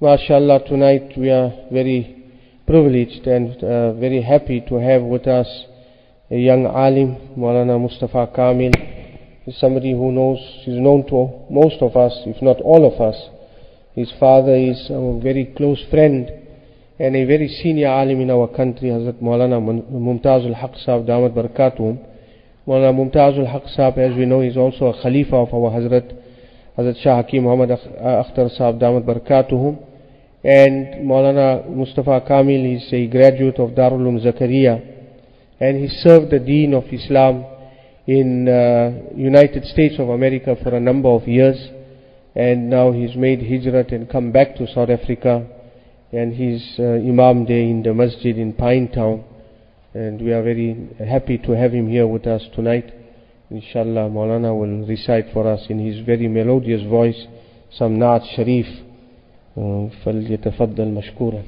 MashaAllah, tonight we are very privileged and uh, very happy to have with us a young alim, Maulana Mustafa Kamil. He's somebody who knows, he's known to most of us, if not all of us. His father is a very close friend and a very senior alim in our country, Hazrat Maulana Mumtazul Haq Sahib Damat Barakatuhum. Maulana Mumtazul Haq Sahib, as we know, is also a Khalifa of our Hazrat, Hazrat Shah Hakim Muhammad Akhtar Sahib Damat Barakatuhum and Maulana Mustafa Kamil is a graduate of Darul Zakaria and he served the Deen of Islam in uh, United States of America for a number of years. And now he's made hijrat and come back to South Africa. And he's uh, Imam there in the masjid in Pinetown and we are very happy to have him here with us tonight. Inshallah Maulana will recite for us in his very melodious voice some Naat Sharif فليتفضل مشكورا.